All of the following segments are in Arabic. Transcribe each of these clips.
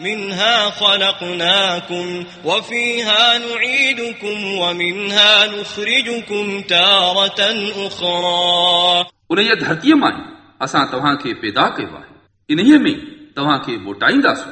منها خلقناكم وفيها نعيدكم ومنها نخرجكم تارة أخرى उन धरतीअ मां ई असां तव्हांखे पैदा कयो आहे इन्हीअ में तव्हांखे मोटाईंदासीं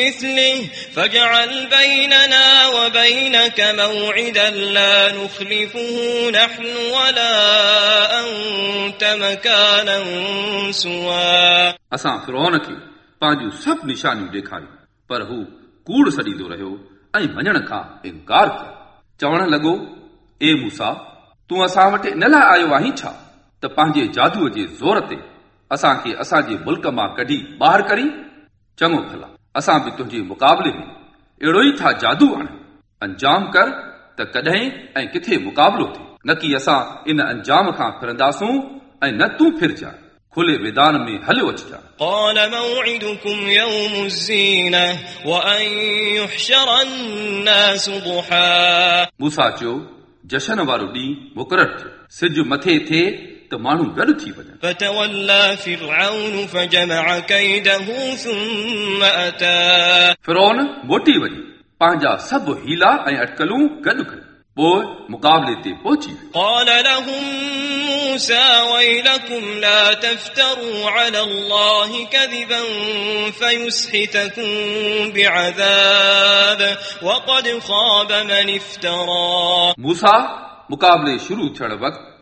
مثله فاجعل بيننا وبينك موعدا لا نخلفه نحن ولا أنت مكانا سوى असां फिरोन खे पंहिंजूं सभु निशानियूं ॾेखारियूं पर हू कूड़ सॾींदो रहियो ऐं वञण खां इनकार कयो चवण लॻो ए मूसा तूं असां वटि इन लाइ आयो आहीं छा त पंहिंजे जादूअ जे ज़ोर ते असांखे असांजे मुल्क मां कढी ॿाहिरि करी चङो भला असां बि तुंहिंजे मुक़ाबले में अहिड़ो ई था जादू आणियूं अंजाम कर त कॾहिं ऐं किथे मुक़ाबलो थिए न की असां इन अंजाम खां फिरंदासूं ऐं न तूं फिरजांइ खुले मैदान में हलियो अचिजांइ قال موعدكم يوم الزينة وأن يحشر الناس ضحى मूसा चयो जशन वारो ॾींहुं मुक़ररु थियो सिज मथे थिए त माण्हू गॾु थी वञनि फिरोन मोटी वञी पंहिंजा सभु हीला ऐं अटकलूं गॾु कयूं पोइ मुक़ाबले ते पहुची मूसा मुक़ाबले शुरू थियण वक़्तु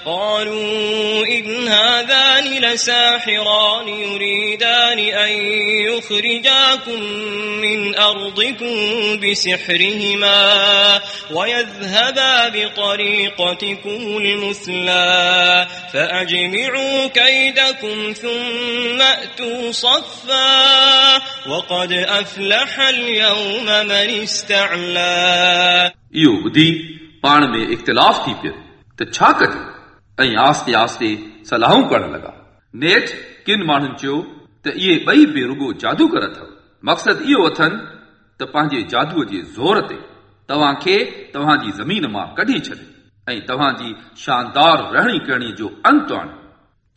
فتنازعوا أمرهم بينهم وأسروا النجوى قالوا إن هذان لساحران يريدان أن يخرجاكم من أرضكم بسحرهما ويذهبا بطريقتكم المثلى فأجمعوا كيدكم ثم أتوا صفا وقد أفلح اليوم من استعلى इहो ॿुधी पाण में इख़्तिलाफ़ थी पियो त छा कजे ۽ آستي آستي صلاحون ڪرڻ لڳا نيٺ ڪن ماڻهن چيو ته اهي ٻئي به رڳو جادوگر اٿو. مقصد اهو اٿن ته پنهنجي جادوءَ جي زور تي توهان کي توهان جي زمين مان ڪڍي ڇڏي ۽ توهان جي شاندار رهڻي ڪهڻي جو انت آڻي.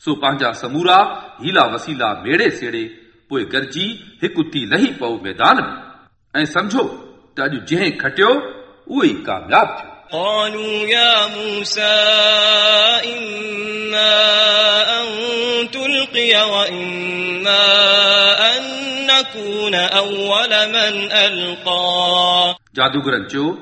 سو پنهنجا سمورا هيلا وسيلا ميڙي سيڙي پوءِ گڏجي هڪ ٿي لهي پئو ميدان ۾.۽ سمجهو ته اڄ جنهن کٽيو اهو ئي ڪامياب ٿيو قالوا يا موسى إما أن تلقي وإما أن نكون أول من ألقى. جادوگرن چيو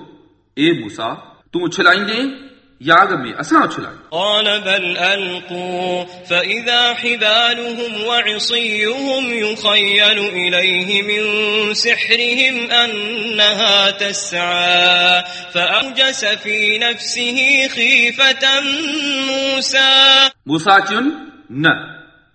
اے موسى تو اچھلائیں याग में असां उछलायूं قال بل ألقوا فإذا حبالهم وعصيهم يخيل إليه من سحرهم أنها تسعى فأوجس في نفسه خيفة موسى मूसा चयुनि न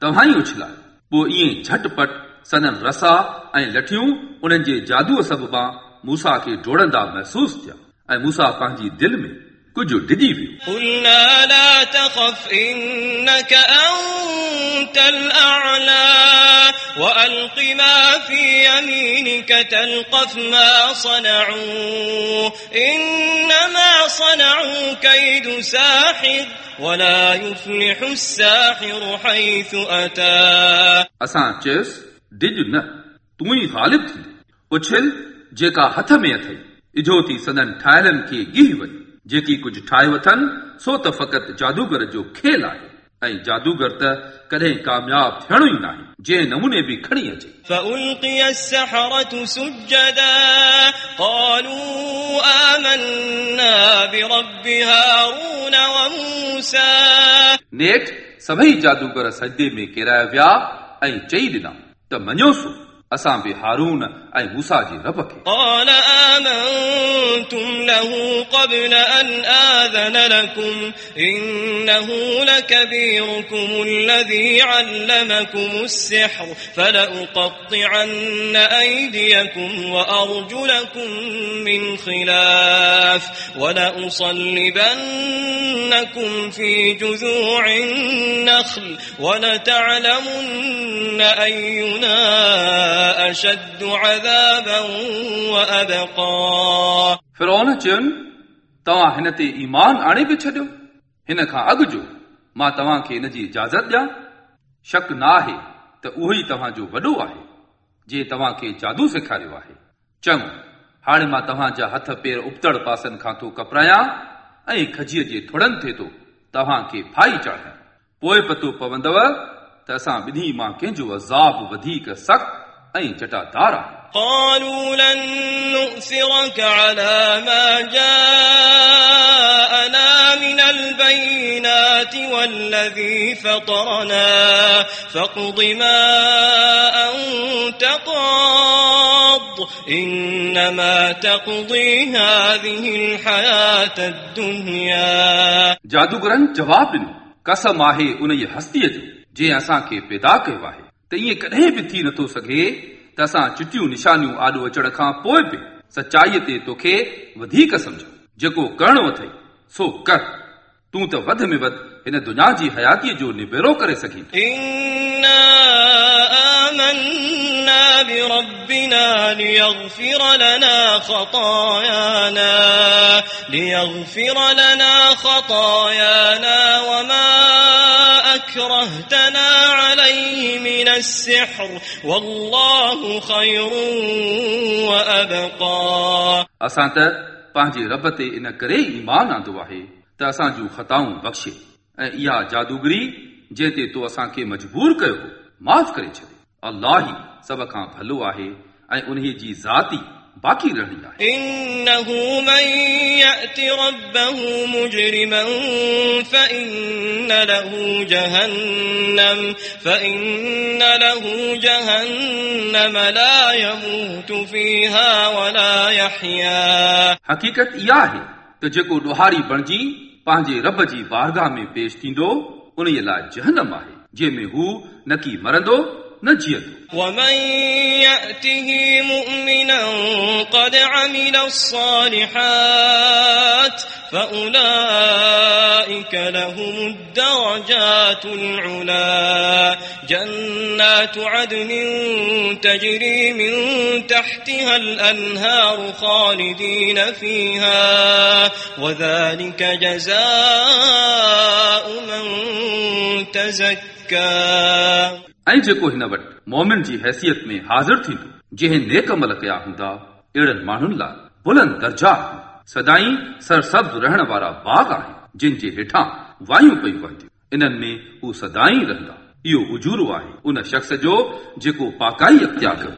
तव्हां ई उछलायो पोइ ईअं झटपट सदन रसा ऐं लठियूं उन्हनि जे जादूअ सबबा मूसा खे डोड़ंदा महसूस थिया ऐं मूसा पंहिंजी दिलि में कुझु डिॼी वियो قلنا لا تخف إنك أنت الأعلى وألق ما في يمينك تلقف ما صنعوا إنما صنعوا كيد ساحر ولا يفلح الساحر حيث أتى असां चयुसि डिॼ न तूं ई ग़ालिब थींदो उछल जेका हथ में अथई इजोती सदन ठाहियलनि खे गिही वञ जेकी कुझु ठाहे वठनि सो त फ़क़ति जादूगर जो खेल आहे ऐं जादूगर त कॾहिं कामयाब थियणो ई नाहे जंहिं नमूने बि खणी अचे नेठ सभई जादूगर सदे में किराया विया ऐं चई ॾिना त मञोसो असां बि हारून ऐं मूसा जी रब खे قال آمنتم له قبل أن آذن لكم إنه لكبيركم الذي علمكم السحر فلأقطعن أيديكم وأرجلكم من خلاف ولأصلبنكم في جذوع النخل ولتعلمن أينا أشد عذابا وأبقى फिरोन चयुनि तव्हां हिन ते ईमान आणे बि छॾियो हिन खां अॻु जो मां तव्हांखे हिन जी इजाज़त ॾियां शक न आहे त उहो ई तव्हांजो वॾो आहे जे तव्हांखे जादू सेखारियो आहे चङो हाणे मां तव्हांजा हथ पेर उबतड़ पासनि खां थो कपरायां ऐं खजीअ जे थोड़नि थिए थो तव्हांखे फाई चाढ़ियां पोइ पतो पवंदव त असां ॿिन्ही मां कंहिंजो अज़ाब वधीक सख़्तु ऐं चटादार आहे قالوا لن نؤثرك على ما جاءنا البينات والذي فطرنا فاقض ما أنت قاض إنما تقضي هذه الحياة الدنيا जादूगरनि जवाब ॾिनो कसम आहे उन जी हस्तीअ जो जंहिं असांखे पैदा कयो आहे त ईअं कॾहिं बि थी नथो सघे त असां चिटियूं निशानियूं आॾो अचण खां पोइ बि सचाईअ ते तोखे वधीक सम्झो जेको करणो अथई सो कर तूं त वधि में वधि हिन दुनिया जी हयातीअ जो निबेरो करे सघीं थो। إنا آمنا بربنا ليغفر لنا خطايانا ليغفر لنا خطايانا وما أكرهتنا عليه من السحر والله خير وأبقى असां त पंहिंजे रब ते इन करे ई ईमान आंदो आहे त असां जूं ख़ताऊं बख़्शे ऐं इहा जादूगरी जंहिं ते तो असांखे मजबूर कयो हो माफ़ करे छॾे अलाह ई सभ खां भलो आहे ऐं उन्हीअ जी ज़ाती बाक़ी रहणी आहे إنه من يأت ربه مجرما فإن له جهنم فإن له جهنم لا يموت فيها ولا يحيا हक़ीक़त इहा आहे त जेको ॾोहारी बणिजी पंहिंजे रब जी बारगाह में पेश थींदो उन्हीअ लाइ जहनम आहे जंहिंमें हू न की मरंदो न जीअंदो ومن يأته مؤمنا قد عمل الصالحات فأولئك لهم الدرجات العلا جنات عدن تجري من تحتها الأنهار خالدين فيها وذلك جزاء من تزكى ऐं जेको हिन वटि मोमिन जी हैसियत में हाज़िर थींदो जंहिं नेक अमल कया हूंदा अहिड़नि माण्हुनि लाइ बुलंद दर्जा आहिनि सदाई सरसब्ज रहण वारा बाग आहिनि जिन जे हेठां वायूं पयूं वहंदियूं इन्हनि में हू सदाई रहंदा इहो उजूरो आहे उन शख़्स जो जेको पाकाई अख़्तियार कयो